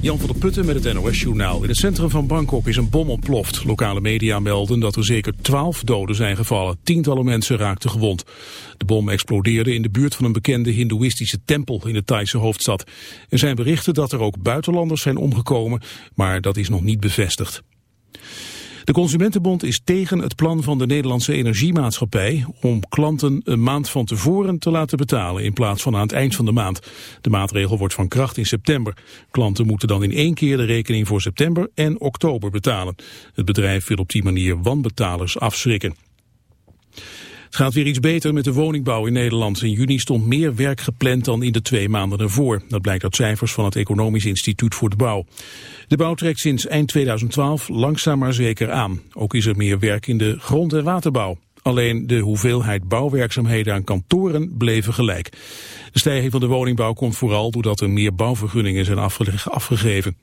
Jan van der Putten met het NOS-journaal. In het centrum van Bangkok is een bom ontploft. Lokale media melden dat er zeker twaalf doden zijn gevallen. Tientallen mensen raakten gewond. De bom explodeerde in de buurt van een bekende hindoeïstische tempel in de Thaise hoofdstad. Er zijn berichten dat er ook buitenlanders zijn omgekomen, maar dat is nog niet bevestigd. De Consumentenbond is tegen het plan van de Nederlandse Energiemaatschappij om klanten een maand van tevoren te laten betalen in plaats van aan het eind van de maand. De maatregel wordt van kracht in september. Klanten moeten dan in één keer de rekening voor september en oktober betalen. Het bedrijf wil op die manier wanbetalers afschrikken. Het gaat weer iets beter met de woningbouw in Nederland. In juni stond meer werk gepland dan in de twee maanden ervoor. Dat blijkt uit cijfers van het Economisch Instituut voor de Bouw. De bouw trekt sinds eind 2012 langzaam maar zeker aan. Ook is er meer werk in de grond- en waterbouw. Alleen de hoeveelheid bouwwerkzaamheden aan kantoren bleven gelijk. De stijging van de woningbouw komt vooral doordat er meer bouwvergunningen zijn afgegeven.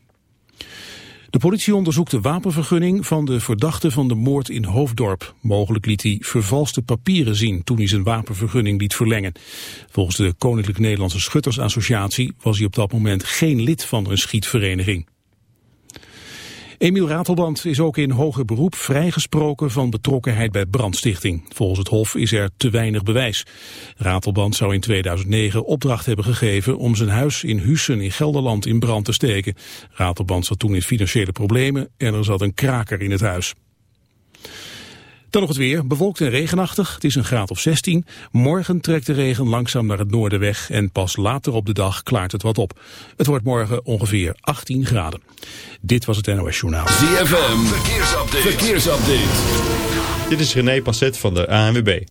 De politie onderzoekt de wapenvergunning van de verdachte van de moord in Hoofddorp. Mogelijk liet hij vervalste papieren zien toen hij zijn wapenvergunning liet verlengen. Volgens de Koninklijke Nederlandse Schuttersassociatie was hij op dat moment geen lid van een schietvereniging. Emiel Ratelband is ook in hoger beroep vrijgesproken van betrokkenheid bij brandstichting. Volgens het Hof is er te weinig bewijs. Ratelband zou in 2009 opdracht hebben gegeven om zijn huis in Hussen in Gelderland in brand te steken. Ratelband zat toen in financiële problemen en er zat een kraker in het huis. Dan nog het weer, bewolkt en regenachtig. Het is een graad of 16. Morgen trekt de regen langzaam naar het noorden weg en pas later op de dag klaart het wat op. Het wordt morgen ongeveer 18 graden. Dit was het NOS Journaal. ZFM, verkeersupdate. verkeersupdate. Dit is René Passet van de ANWB.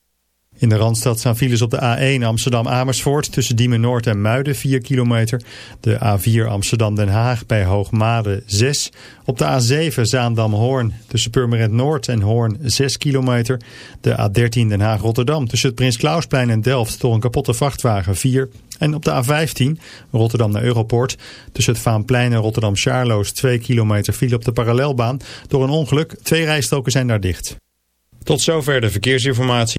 In de Randstad staan files op de A1 Amsterdam-Amersfoort tussen Diemen Noord en Muiden 4 kilometer. De A4 Amsterdam-Den Haag bij Hoogmade 6. Op de A7 Zaandam-Hoorn tussen Purmerend Noord en Hoorn 6 kilometer. De A13 Den Haag-Rotterdam tussen het Prins Klausplein en Delft door een kapotte vrachtwagen 4. En op de A15 Rotterdam naar Europoort tussen het Vaanplein en Rotterdam-Charloes 2 kilometer file op de parallelbaan. Door een ongeluk, twee rijstroken zijn daar dicht. Tot zover de verkeersinformatie.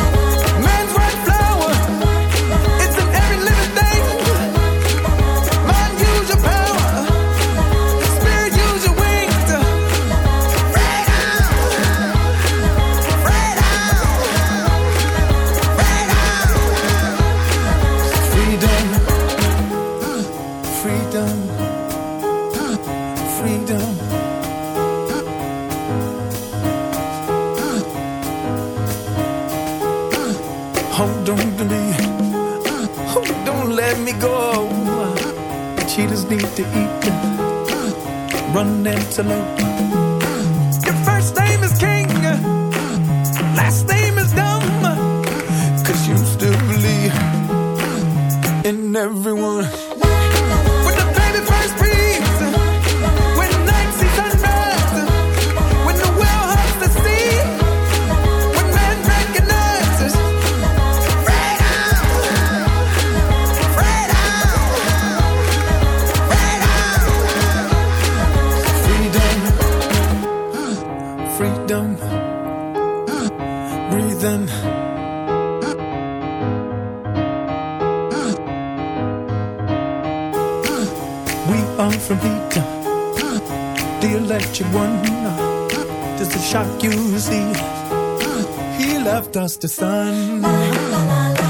absolute. on from heat. The electric one, just a shock you see. He left us the sun.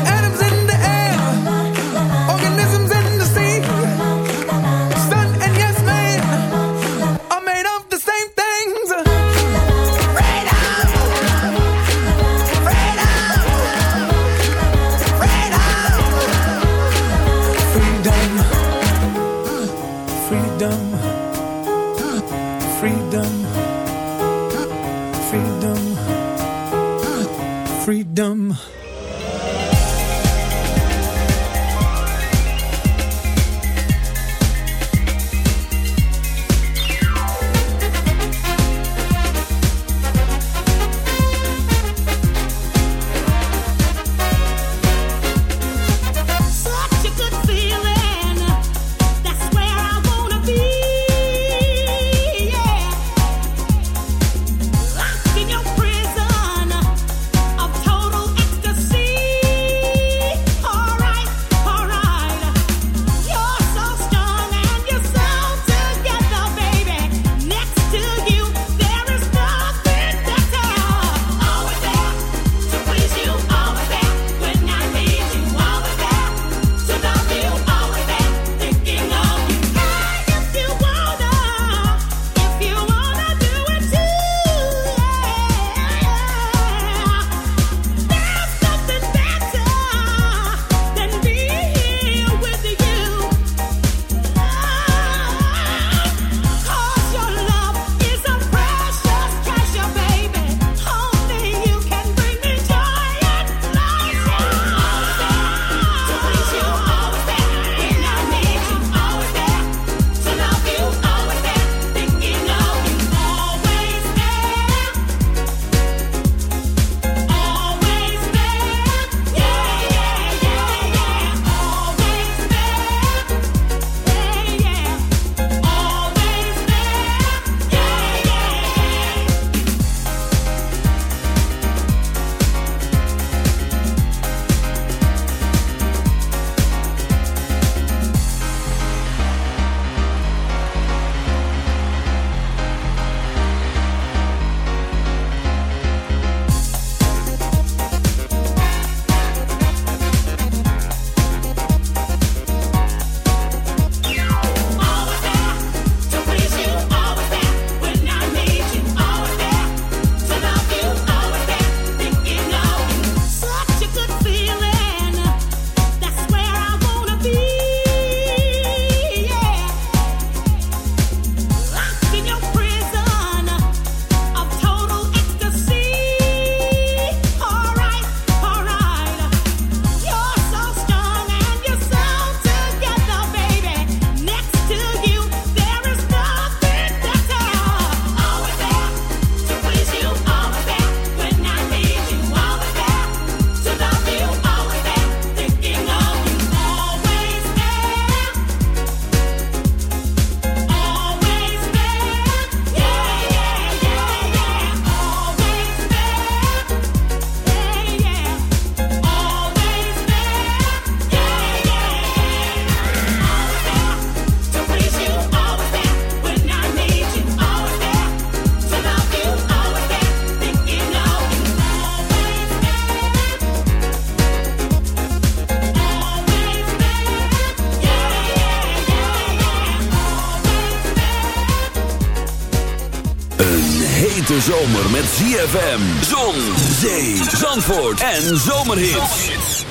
zomer met ZFM. Zon, zee, zandvoort en zomerhits.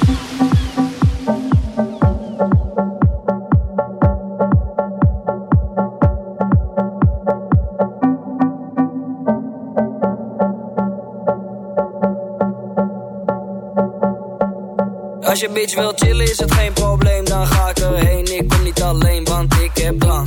Als je bitch wil chillen is het geen probleem, dan ga ik erheen. Ik kom niet alleen, want ik heb plan.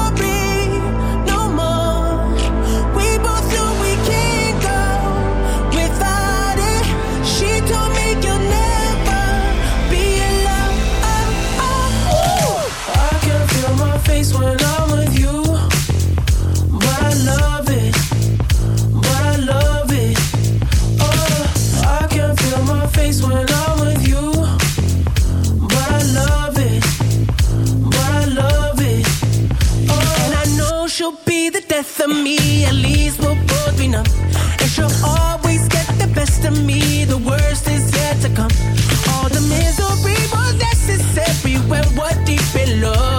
love.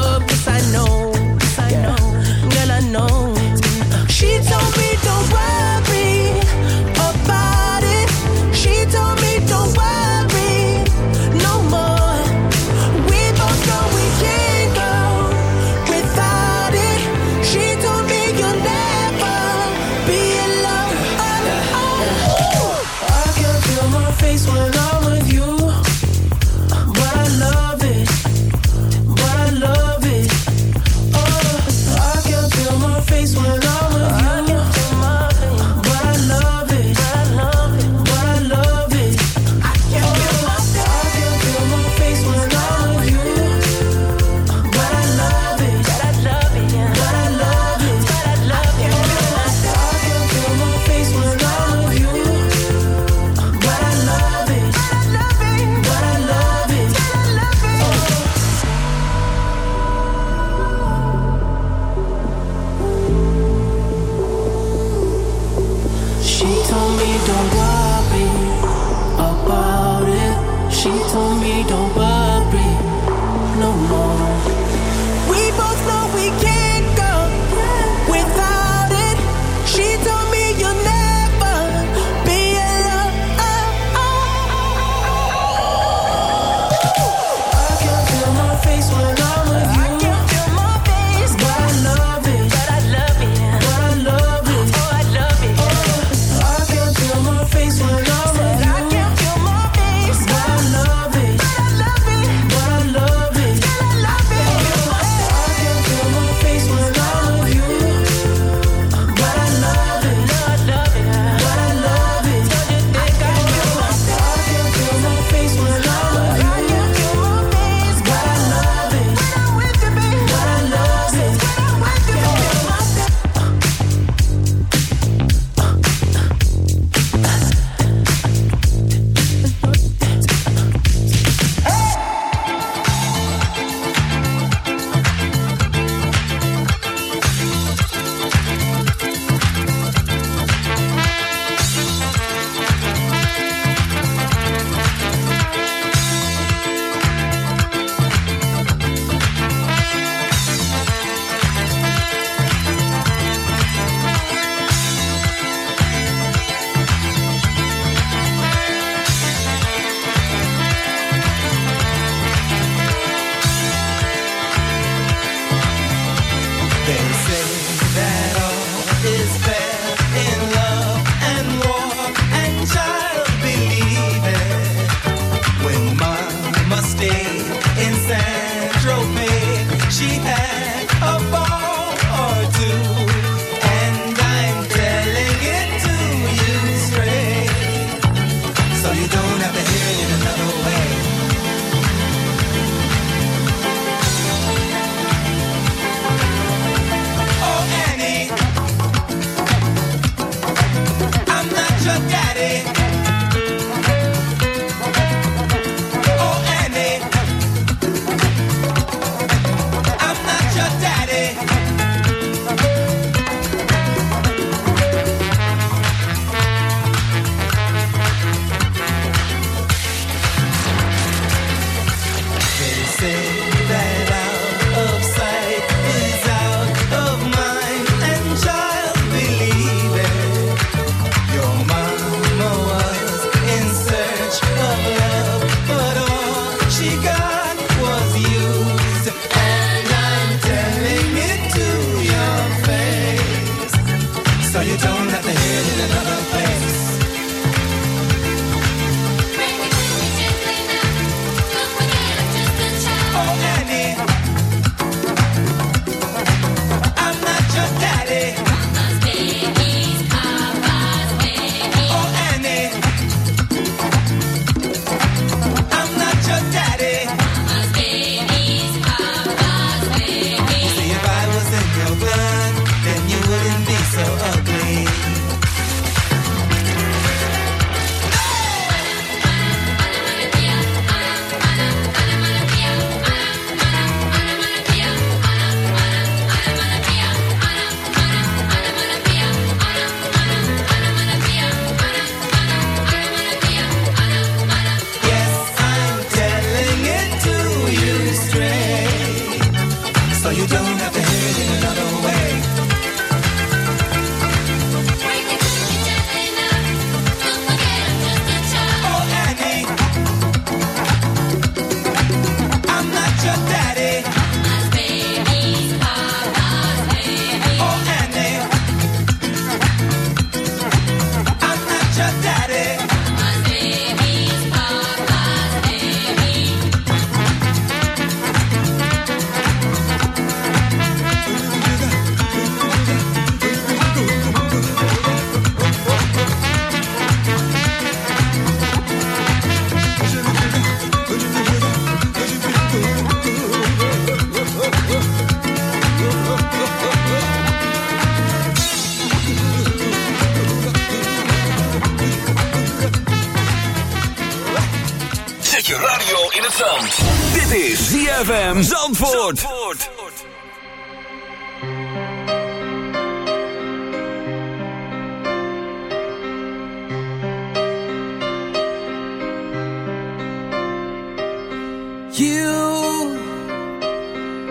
You.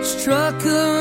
Struck a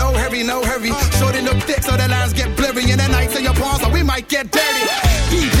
no hurry, no hurry. Shorty look thick, so the lines get blurry. And the nights in your palms, so we might get dirty. DJ,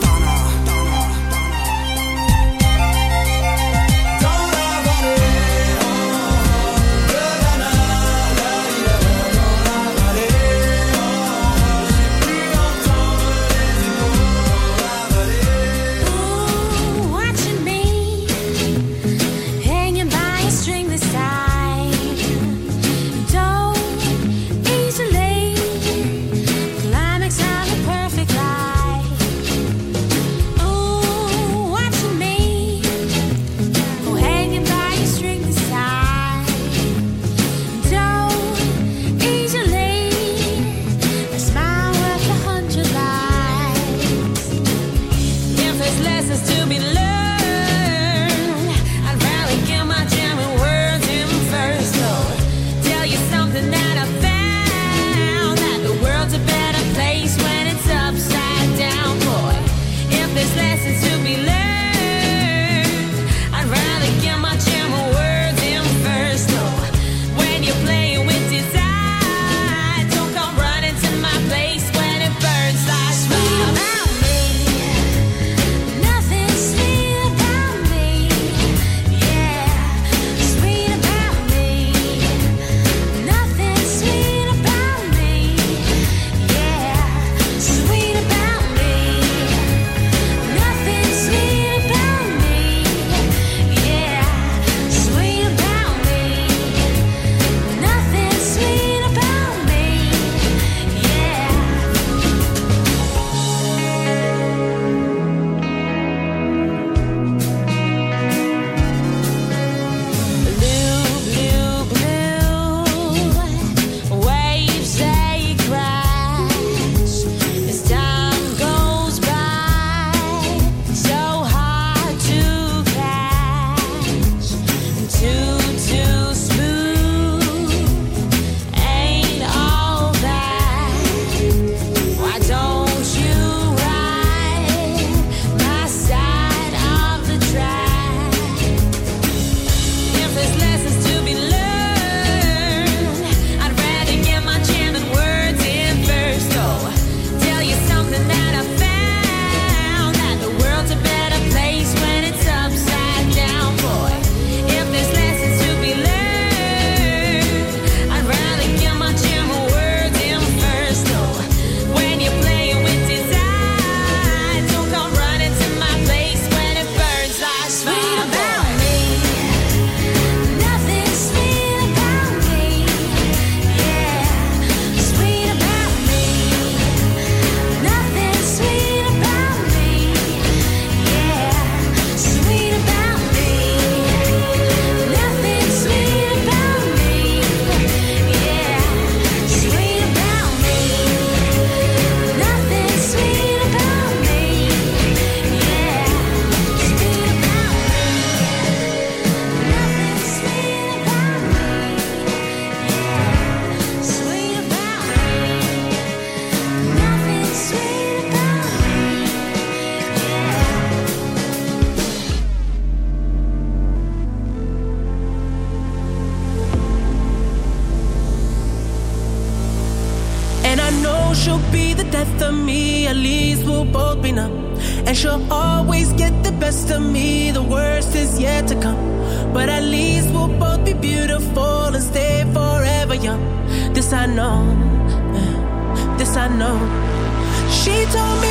Told me